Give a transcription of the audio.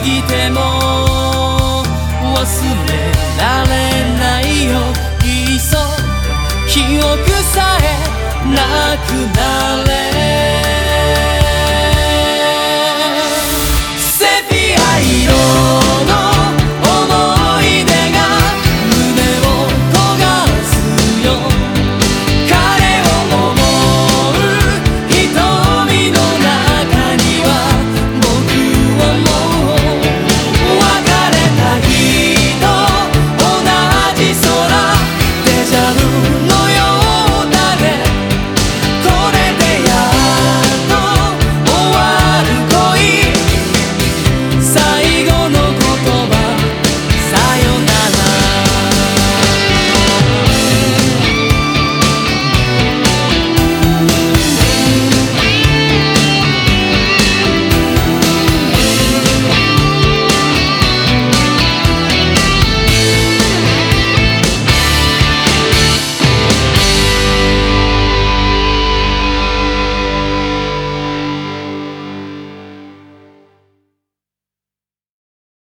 ぎても忘れられないよ。いっそ記憶さえなくなる。